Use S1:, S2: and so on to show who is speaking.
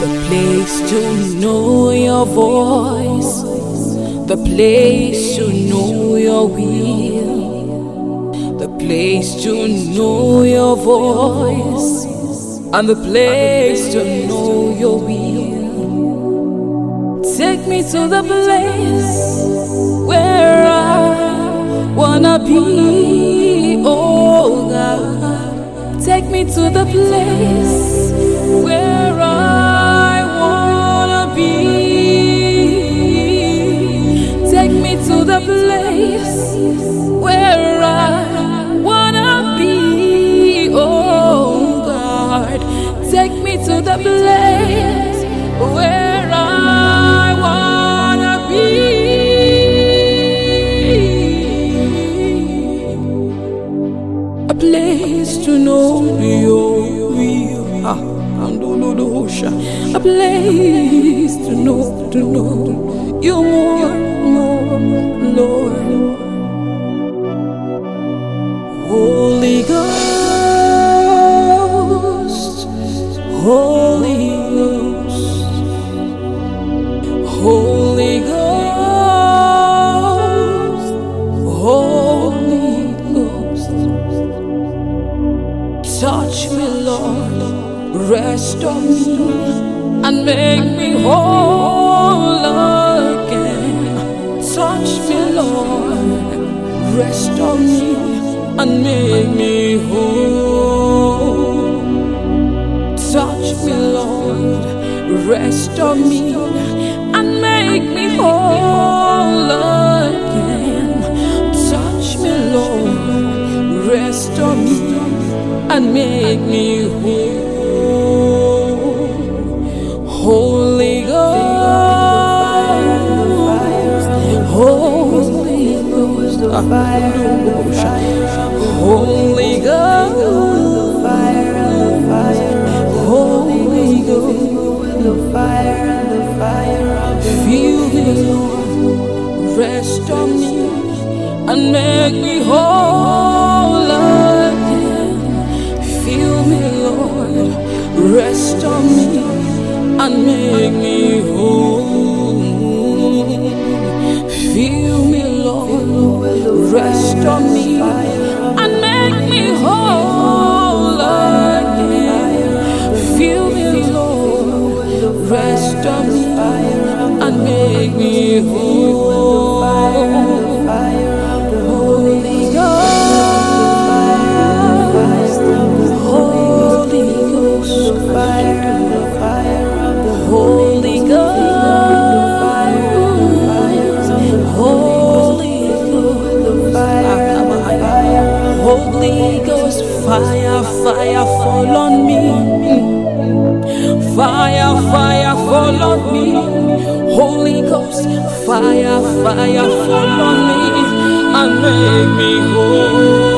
S1: The place to know your voice, the place to know your will, the place to know your voice, and the place to know your will. Take me to the place where I wanna be, oh God. Take me to the place a place to know your will. Ah. A place to know, to know you more, more, Lord. Holy Ghost, Holy Ghost. Touch me, Lord, rest on me and make me whole again. Touch me, Lord, rest on me and make me whole. Touch me, Lord, rest on me and make me whole again. Touch me, Lord, rest on me and make me whole. Holy Ghost, Holy Ghost, Holy Ghost, me, Lord, rest on me and make me whole again. Feel me, Lord, rest on me and make me whole. Feel me, Lord, rest on me and make me whole fire, fall on me. Fire, fire, fall on me. Holy Ghost, fire, fire, fall on me and make me whole.